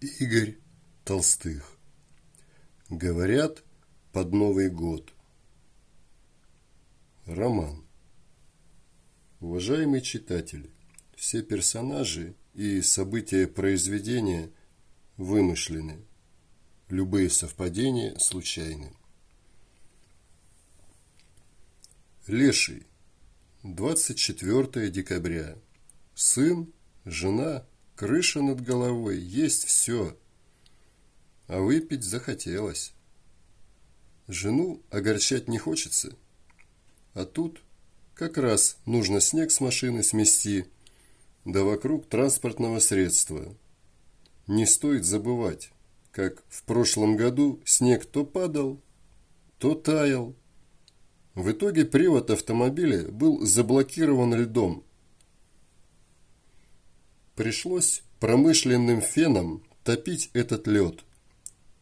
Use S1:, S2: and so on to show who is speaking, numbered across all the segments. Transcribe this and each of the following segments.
S1: Игорь Толстых. Говорят, под Новый год. Роман. Уважаемый читатель, все персонажи и события произведения вымышлены. Любые совпадения случайны. Леший. 24 декабря. Сын, жена, крыша над головой, есть все. А выпить захотелось. Жену огорчать не хочется. А тут как раз нужно снег с машины смести, да вокруг транспортного средства. Не стоит забывать, как в прошлом году снег то падал, то таял. В итоге привод автомобиля был заблокирован льдом, Пришлось промышленным феном топить этот лед.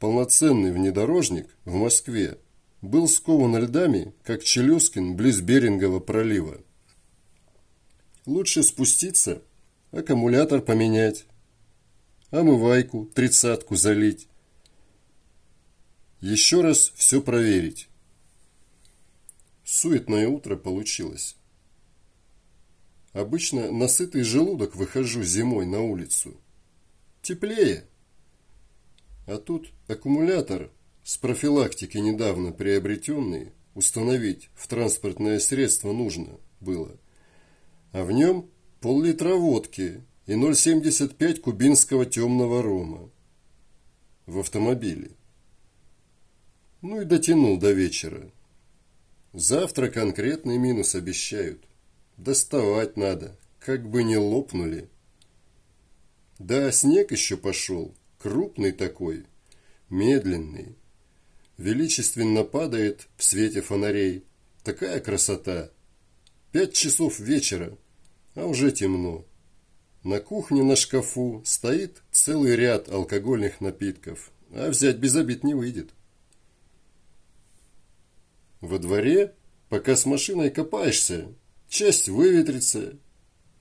S1: Полноценный внедорожник в Москве был скован льдами, как Челюскин близ Берингового пролива. Лучше спуститься, аккумулятор поменять, омывайку, тридцатку залить. Еще раз все проверить. Суетное утро получилось. Обычно на сытый желудок выхожу зимой на улицу. Теплее. А тут аккумулятор с профилактики недавно приобретенный установить в транспортное средство нужно было. А в нем пол-литра водки и 0,75 кубинского темного рома. В автомобиле. Ну и дотянул до вечера. Завтра конкретный минус обещают. Доставать надо, как бы не лопнули. Да, снег еще пошел, крупный такой, медленный. Величественно падает в свете фонарей. Такая красота. Пять часов вечера, а уже темно. На кухне на шкафу стоит целый ряд алкогольных напитков, а взять без обид не выйдет. Во дворе, пока с машиной копаешься, Часть выветрится,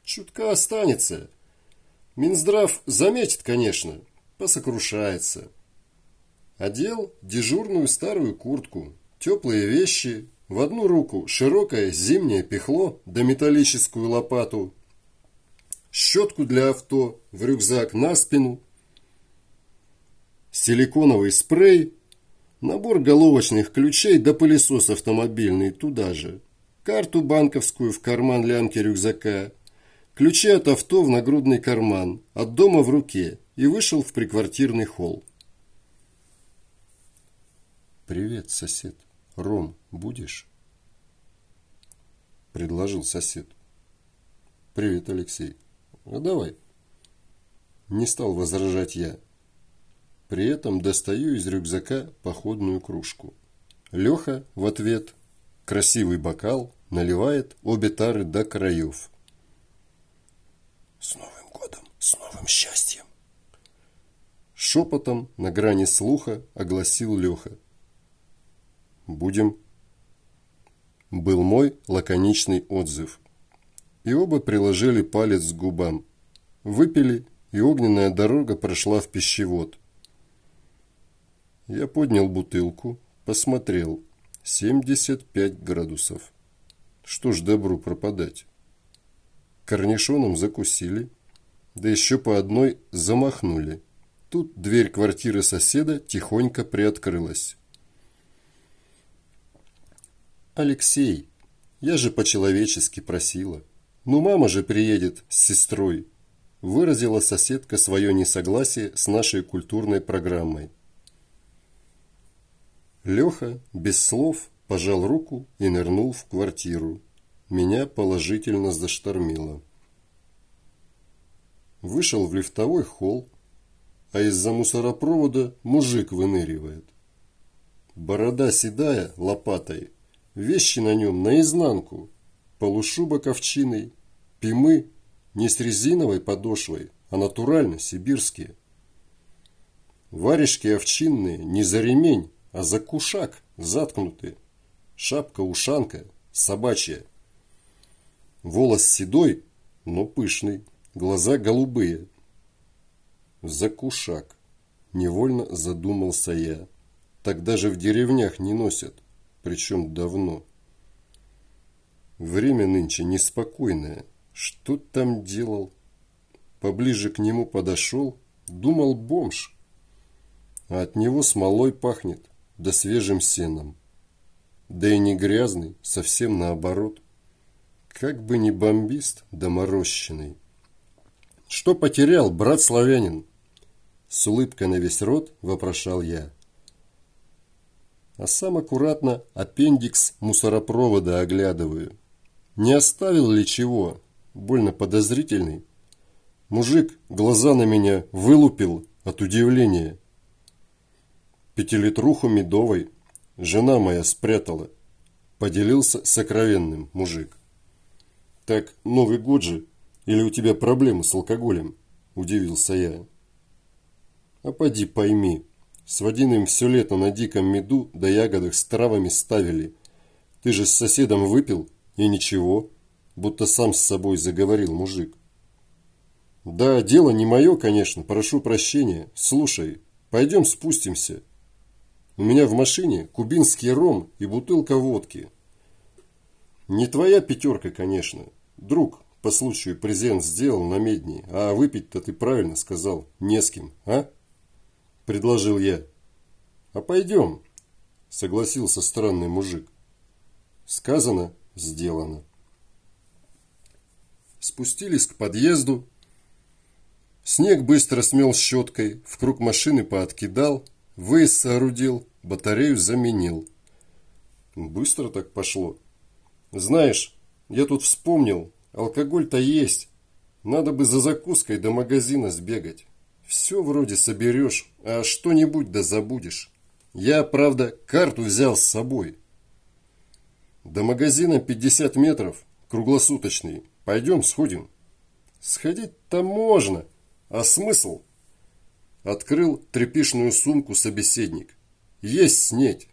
S1: чутка останется. Минздрав заметит, конечно, посокрушается. Одел дежурную старую куртку, теплые вещи, в одну руку широкое зимнее пехло да металлическую лопату, щетку для авто в рюкзак на спину, силиконовый спрей, набор головочных ключей да пылесос автомобильный туда же – карту банковскую в карман лямки рюкзака, ключи от авто в нагрудный карман, от дома в руке и вышел в приквартирный холл. «Привет, сосед. Ром, будешь?» Предложил сосед. «Привет, Алексей. Ну, давай». Не стал возражать я. При этом достаю из рюкзака походную кружку. Леха в ответ красивый бокал, наливает обе тары до краев. «С Новым годом! С новым счастьем!» Шепотом на грани слуха огласил Леха. «Будем!» Был мой лаконичный отзыв. И оба приложили палец к губам. Выпили, и огненная дорога прошла в пищевод. Я поднял бутылку, посмотрел – 75 градусов. Что ж добру пропадать? Корнишоном закусили, да еще по одной замахнули. Тут дверь квартиры соседа тихонько приоткрылась. «Алексей, я же по-человечески просила. Ну, мама же приедет с сестрой», выразила соседка свое несогласие с нашей культурной программой. Леха без слов пожал руку и нырнул в квартиру. Меня положительно заштормило. Вышел в лифтовой холл, а из-за мусоропровода мужик выныривает. Борода седая, лопатой, вещи на нем наизнанку, полушубок овчиной, пимы не с резиновой подошвой, а натурально сибирские. Варежки овчинные не за ремень, а за кушак заткнуты. Шапка-ушанка собачья. Волос седой, но пышный, глаза голубые. За кушак. Невольно задумался я. Так даже в деревнях не носят, причем давно. Время нынче неспокойное. Что там делал? Поближе к нему подошел, думал бомж. А от него смолой пахнет, да свежим сеном. Да и не грязный, совсем наоборот. Как бы не бомбист, да морощенный. Что потерял, брат славянин? С улыбкой на весь рот вопрошал я. А сам аккуратно аппендикс мусоропровода оглядываю. Не оставил ли чего? Больно подозрительный. Мужик глаза на меня вылупил от удивления. Пятилитруху медовой жена моя спрятала. Поделился сокровенным мужик. Так Новый год же? Или у тебя проблемы с алкоголем? Удивился я. А поди пойми. С Вадиным все лето на диком меду да ягодах с травами ставили. Ты же с соседом выпил, и ничего, будто сам с собой заговорил мужик. Да, дело не мое, конечно, прошу прощения. Слушай, пойдем спустимся. У меня в машине кубинский ром и бутылка водки. Не твоя пятерка, конечно. Друг по случаю презент сделал на медни, а выпить-то ты правильно сказал, не с кем, а? Предложил я. А пойдем, согласился странный мужик. Сказано, сделано. Спустились к подъезду. Снег быстро смел щеткой, в круг машины пооткидал, выезд соорудил, батарею заменил. Быстро так пошло. Знаешь, я тут вспомнил, алкоголь-то есть. Надо бы за закуской до магазина сбегать. Все вроде соберешь, а что-нибудь да забудешь. Я, правда, карту взял с собой. До магазина 50 метров, круглосуточный. Пойдем сходим. Сходить-то можно, а смысл? Открыл тряпишную сумку собеседник. Есть снеть.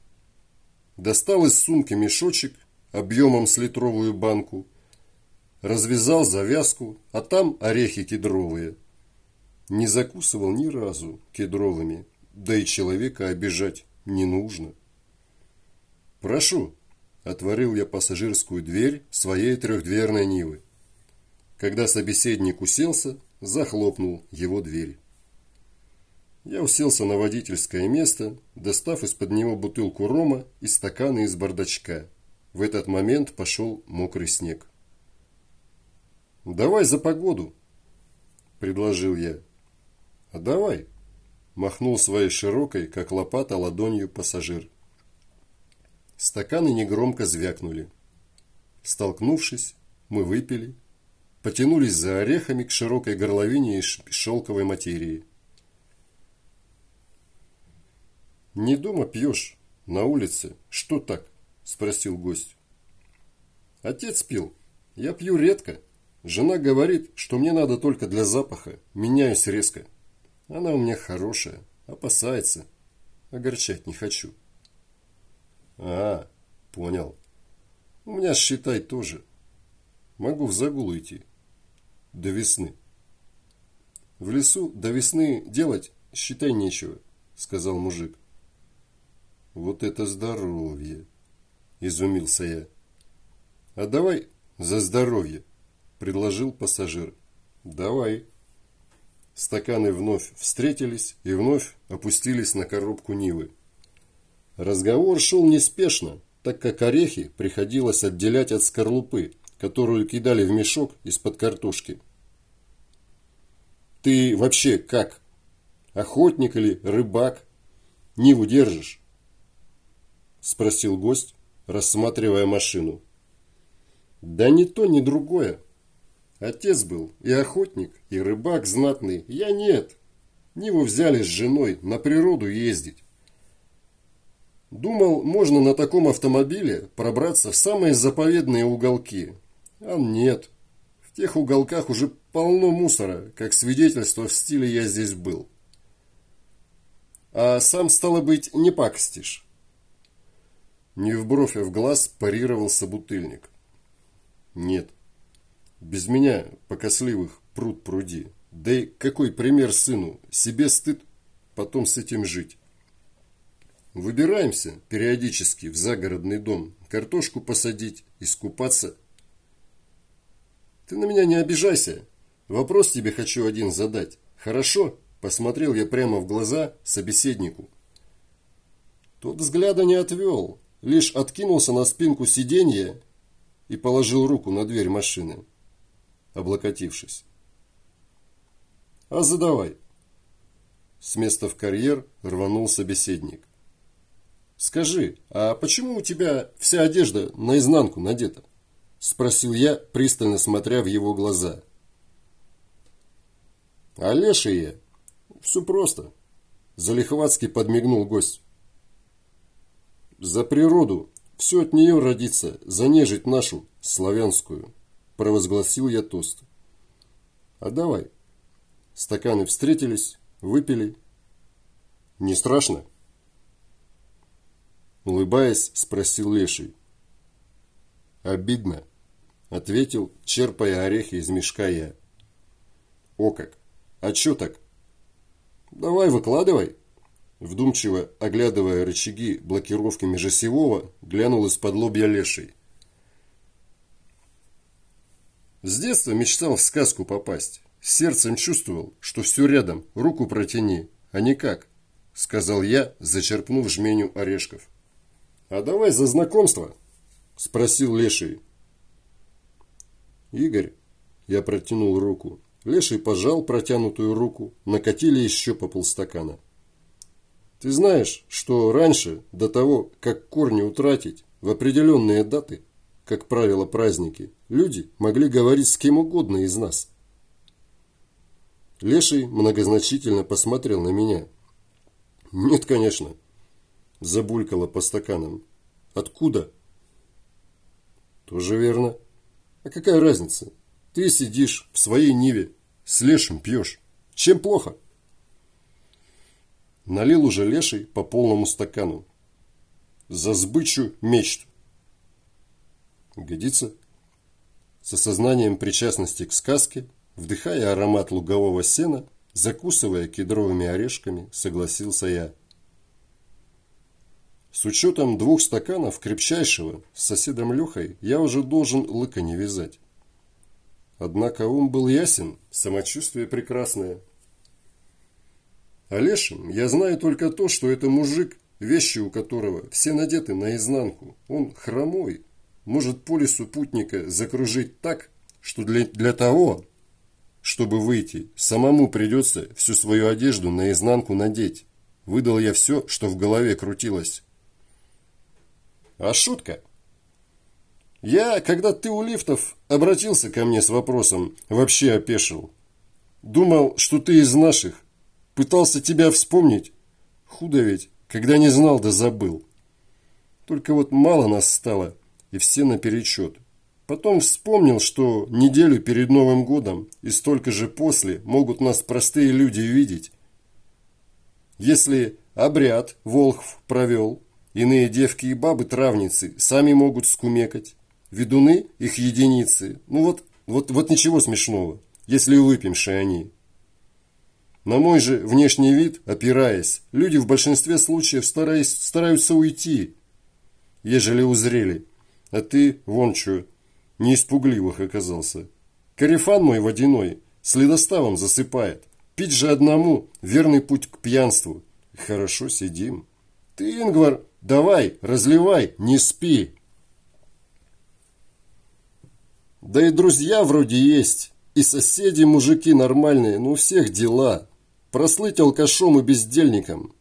S1: Достал из сумки мешочек объемом с литровую банку. Развязал завязку, а там орехи кедровые. Не закусывал ни разу кедровыми, да и человека обижать не нужно. Прошу, Отворил я пассажирскую дверь своей трехдверной Нивы. Когда собеседник уселся, захлопнул его дверь. Я уселся на водительское место, достав из-под него бутылку рома и стаканы из бардачка. В этот момент пошел мокрый снег. «Давай за погоду», – предложил я. «А давай», – махнул своей широкой, как лопата, ладонью пассажир. Стаканы негромко звякнули. Столкнувшись, мы выпили, потянулись за орехами к широкой горловине из шелковой материи. «Не дома пьешь, на улице. Что так?» – спросил гость. «Отец пил. Я пью редко. Жена говорит, что мне надо только для запаха. Меняюсь резко. Она у меня хорошая, опасается. Огорчать не хочу». А, понял. У меня, считай, тоже. Могу в загул идти. До весны. В лесу до весны делать, считай, нечего, сказал мужик. Вот это здоровье, изумился я. А давай за здоровье, предложил пассажир. Давай. Стаканы вновь встретились и вновь опустились на коробку Нивы. Разговор шел неспешно, так как орехи приходилось отделять от скорлупы, которую кидали в мешок из-под картошки. «Ты вообще как? Охотник или рыбак? Ниву держишь?» Спросил гость, рассматривая машину. «Да ни то, ни другое. Отец был и охотник, и рыбак знатный. Я нет. Ниву взяли с женой на природу ездить. Думал, можно на таком автомобиле пробраться в самые заповедные уголки. А нет. В тех уголках уже полно мусора, как свидетельство в стиле «я здесь был». А сам, стало быть, не пакостишь. Не в бровь, а в глаз парировал собутыльник. Нет. Без меня, покосливых, пруд пруди. Да и какой пример сыну? Себе стыд. потом с этим жить. Выбираемся периодически в загородный дом, картошку посадить, искупаться. Ты на меня не обижайся. Вопрос тебе хочу один задать. Хорошо? Посмотрел я прямо в глаза собеседнику. Тот взгляда не отвел, лишь откинулся на спинку сиденья и положил руку на дверь машины, облокотившись. А задавай. С места в карьер рванул собеседник. Скажи, а почему у тебя вся одежда наизнанку надета? Спросил я, пристально смотря в его глаза. А лешие? Все просто. Залихватский подмигнул гость. За природу, все от нее родится, занежить нашу, славянскую, провозгласил я тост. А давай. Стаканы встретились, выпили. Не страшно? Улыбаясь, спросил Леший. Обидно, ответил, черпая орехи из мешка я. О как! А чё так? Давай выкладывай. Вдумчиво, оглядывая рычаги блокировки межосевого, глянул из-под лобья леший. С детства мечтал в сказку попасть. Сердцем чувствовал, что все рядом, руку протяни, а никак, сказал я, зачерпнув жменю орешков. А давай за знакомство, спросил Леший. Игорь, я протянул руку. Леший пожал протянутую руку, накатили еще по полстакана. Ты знаешь, что раньше, до того, как корни утратить, в определенные даты, как правило праздники, люди могли говорить с кем угодно из нас. Леший многозначительно посмотрел на меня. Нет, конечно. Забулькало по стаканам. Откуда? Тоже верно. А какая разница? Ты сидишь в своей ниве, с лешим пьешь. Чем плохо? Налил уже леший по полному стакану. За сбычу мечту. Годится? С осознанием причастности к сказке, вдыхая аромат лугового сена, закусывая кедровыми орешками, согласился я. С учетом двух стаканов крепчайшего с соседом Лехой я уже должен лыка не вязать. Однако ум был ясен, самочувствие прекрасное. Олешин, я знаю только то, что это мужик, вещи у которого все надеты наизнанку. Он хромой, может по лесу путника закружить так, что для, для того, чтобы выйти, самому придется всю свою одежду наизнанку надеть. Выдал я все, что в голове крутилось. А шутка? Я, когда ты у лифтов обратился ко мне с вопросом, вообще опешил. Думал, что ты из наших, Пытался тебя вспомнить. Худо ведь, когда не знал да забыл. Только вот мало нас стало, и все наперечет. Потом вспомнил, что неделю перед Новым годом и столько же после могут нас простые люди видеть. Если обряд Волхв провел, иные девки и бабы-травницы сами могут скумекать. Ведуны их единицы. Ну вот, вот, вот ничего смешного, если выпьемши они. На мой же внешний вид, опираясь, люди в большинстве случаев стараясь, стараются уйти, ежели узрели. А ты, вон чё, не испугливых оказался. Карифан мой водяной следоставом засыпает. Пить же одному – верный путь к пьянству. Хорошо сидим. Ты, Ингвар, давай, разливай, не спи. Да и друзья вроде есть, и соседи мужики нормальные, ну у всех дела. Прослыть алкашом и бездельником.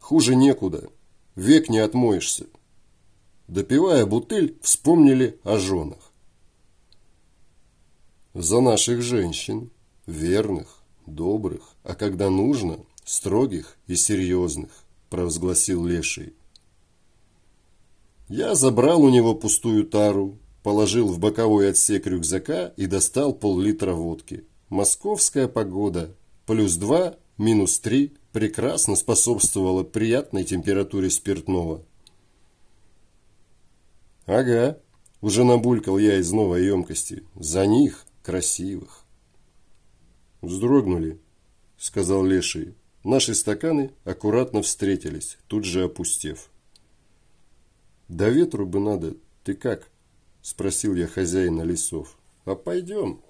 S1: Хуже некуда. Век не отмоешься. Допивая бутыль, вспомнили о женах. За наших женщин, верных, добрых, а когда нужно, строгих и серьезных, провозгласил Леший. Я забрал у него пустую тару, положил в боковой отсек рюкзака и достал пол-литра водки. Московская погода плюс 2, минус 3 прекрасно способствовала приятной температуре спиртного. Ага, уже набулькал я из новой емкости. За них, красивых. Вздрогнули. сказал Леший. Наши стаканы аккуратно встретились, тут же опустев. «Да ветру бы надо, ты как?» – спросил я хозяина лесов. «А пойдем».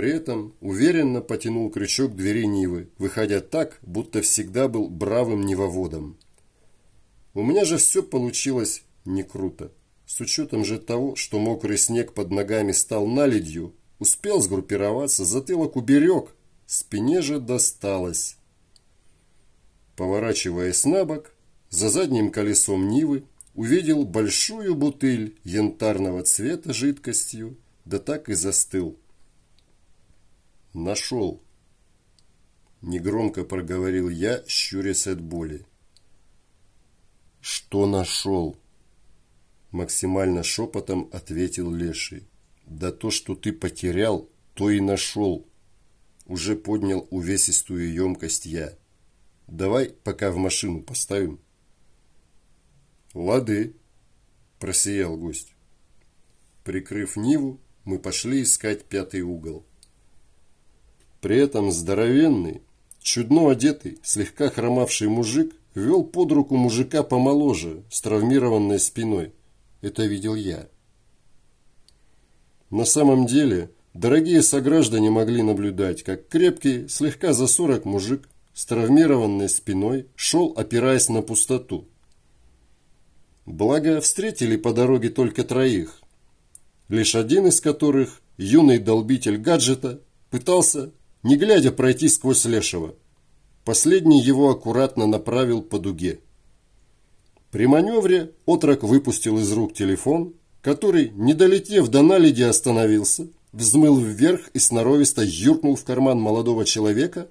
S1: При этом уверенно потянул крючок двери Нивы, выходя так, будто всегда был бравым невоводом. У меня же все получилось не круто. С учетом же того, что мокрый снег под ногами стал наледью, успел сгруппироваться, затылок уберег, спине же досталось. Поворачиваясь на бок, за задним колесом Нивы увидел большую бутыль янтарного цвета жидкостью, да так и застыл. Нашел. Негромко проговорил я, щурясь от боли. Что нашел? Максимально шепотом ответил Леший. Да то, что ты потерял, то и нашел. Уже поднял увесистую емкость я. Давай пока в машину поставим. Лады, просиял гость. Прикрыв Ниву, мы пошли искать пятый угол. При этом здоровенный, чудно одетый, слегка хромавший мужик вел под руку мужика помоложе, с травмированной спиной. Это видел я. На самом деле, дорогие сограждане могли наблюдать, как крепкий, слегка за сорок мужик с травмированной спиной шел, опираясь на пустоту. Благо, встретили по дороге только троих, лишь один из которых, юный долбитель гаджета, пытался, не глядя, пройти сквозь Лешего. Последний его аккуратно направил по дуге. При маневре отрок выпустил из рук телефон, который, не долетев до наледи, остановился, взмыл вверх и сноровисто юркнул в карман молодого человека.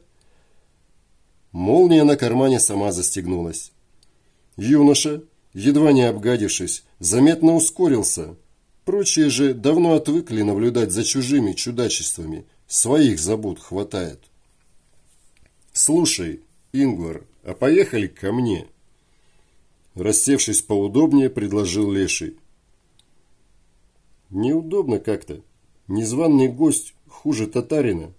S1: Молния на кармане сама застегнулась. Юноша, едва не обгадившись, заметно ускорился. Прочие же давно отвыкли наблюдать за чужими чудачествами. Своих забот хватает. «Слушай, Ингвар, а поехали ко мне?» Рассевшись поудобнее, предложил Леший. Неудобно как-то. Незваный гость хуже татарина.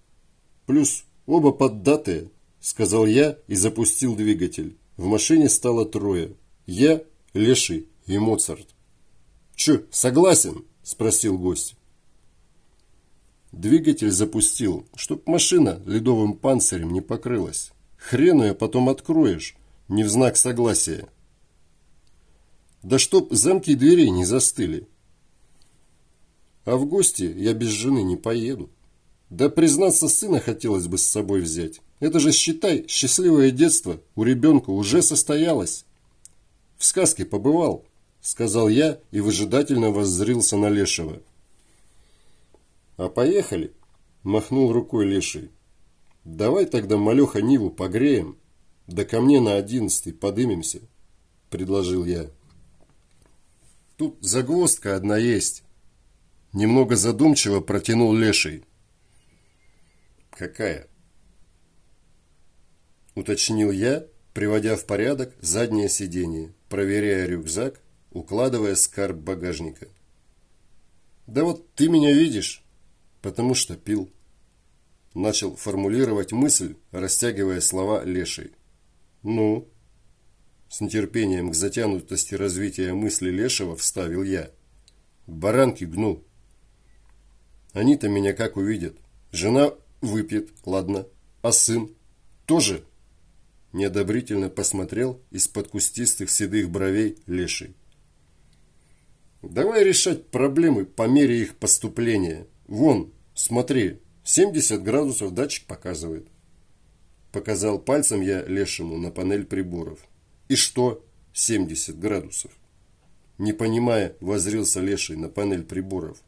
S1: Плюс оба поддатые, сказал я и запустил двигатель. В машине стало трое. Я, Леший и Моцарт. «Че, согласен?» – спросил гость. Двигатель запустил, чтоб машина ледовым панцирем не покрылась. Хрен ее потом откроешь, не в знак согласия. Да чтоб замки дверей не застыли. А в гости я без жены не поеду. Да, признаться, сына хотелось бы с собой взять. Это же, считай, счастливое детство у ребенка уже состоялось. В сказке побывал, сказал я и выжидательно воззрился на Лешего. А поехали, махнул рукой Леший. Давай тогда, малеха, Ниву погреем, да ко мне на одиннадцатый подымемся, предложил я. Тут загвоздка одна есть. Немного задумчиво протянул Леший. Какая? Уточнил я, приводя в порядок заднее сиденье, проверяя рюкзак, укладывая скарб багажника. Да вот ты меня видишь, потому что пил. Начал формулировать мысль, растягивая слова Леший. Ну, с нетерпением к затянутости развития мысли Лешего вставил я. Баранки гну. Они-то меня как увидят. Жена выпьет, ладно. А сын? Тоже? Неодобрительно посмотрел из-под кустистых седых бровей Леший. Давай решать проблемы по мере их поступления. Вон, смотри, 70 градусов датчик показывает. Показал пальцем я Лешему на панель приборов. И что 70 градусов? Не понимая, возрился Леший на панель приборов.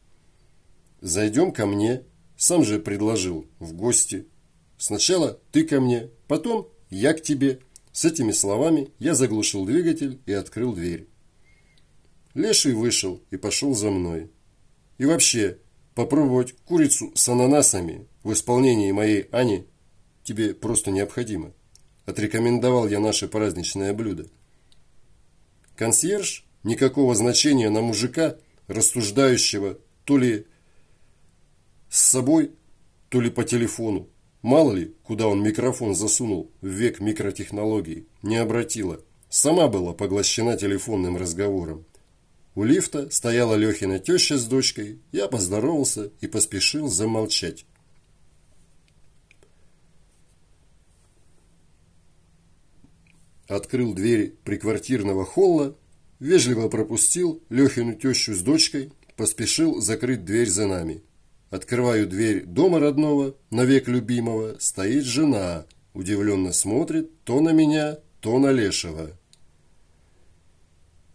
S1: Зайдем ко мне, сам же предложил, в гости. Сначала ты ко мне, потом я к тебе. С этими словами я заглушил двигатель и открыл дверь. Леший вышел и пошел за мной. И вообще, попробовать курицу с ананасами в исполнении моей Ани тебе просто необходимо. Отрекомендовал я наше праздничное блюдо. Консьерж никакого значения на мужика, рассуждающего то ли с собой, то ли по телефону, Мало ли, куда он микрофон засунул в век микротехнологий, не обратила. Сама была поглощена телефонным разговором. У лифта стояла Лехина теща с дочкой, я поздоровался и поспешил замолчать. Открыл дверь приквартирного холла, вежливо пропустил Лехину тещу с дочкой, поспешил закрыть дверь за нами. Открываю дверь дома родного, навек любимого, стоит жена, удивленно смотрит то на меня, то на Лешего.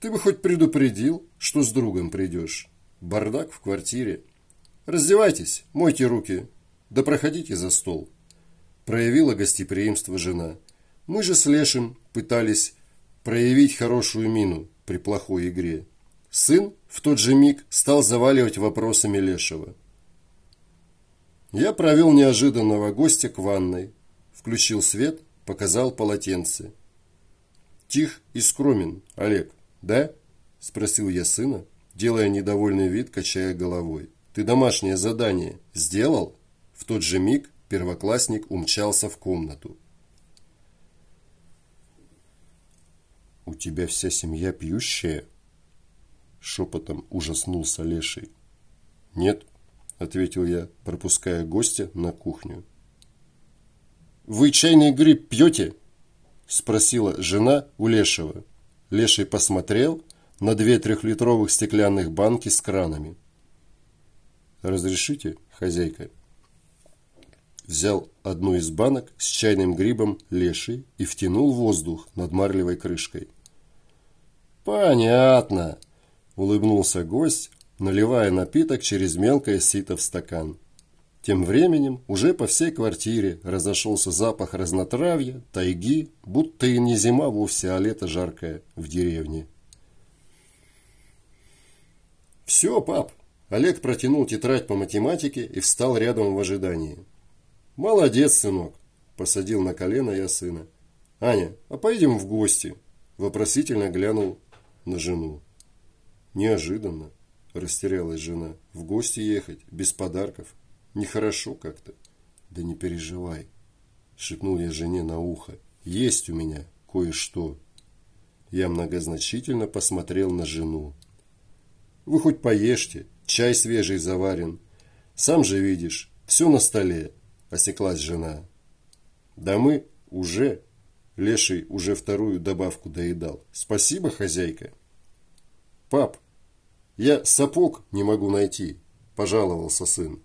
S1: Ты бы хоть предупредил, что с другом придешь. Бардак в квартире. Раздевайтесь, мойте руки, да проходите за стол. Проявила гостеприимство жена. Мы же с Лешим пытались проявить хорошую мину при плохой игре. Сын в тот же миг стал заваливать вопросами Лешего. Я провел неожиданного гостя к ванной, включил свет, показал полотенце. Тих и скромен, Олег, да? Спросил я сына, делая недовольный вид, качая головой. Ты домашнее задание сделал? В тот же миг первоклассник умчался в комнату. «У тебя вся семья пьющая?» Шепотом ужаснулся Леший. «Нет, – ответил я, пропуская гостя на кухню. «Вы чайный гриб пьете?» – спросила жена у Лешего. Леший посмотрел на две трехлитровых стеклянных банки с кранами. «Разрешите, хозяйка?» Взял одну из банок с чайным грибом Леший и втянул воздух над марлевой крышкой. «Понятно!» – улыбнулся гость, наливая напиток через мелкое сито в стакан. Тем временем уже по всей квартире разошелся запах разнотравья, тайги, будто и не зима вовсе, а лето жаркое в деревне. «Все, пап!» Олег протянул тетрадь по математике и встал рядом в ожидании. «Молодец, сынок!» – посадил на колено я сына. «Аня, а пойдем в гости?» – вопросительно глянул на жену. Неожиданно. Растерялась жена. В гости ехать, без подарков. Нехорошо как-то. Да не переживай. Шепнул я жене на ухо. Есть у меня кое-что. Я многозначительно посмотрел на жену. Вы хоть поешьте, чай свежий заварен. Сам же видишь, все на столе, осеклась жена. Да мы уже, Леший уже вторую добавку доедал. Спасибо, хозяйка. Пап, «Я сапог не могу найти», – пожаловался сын.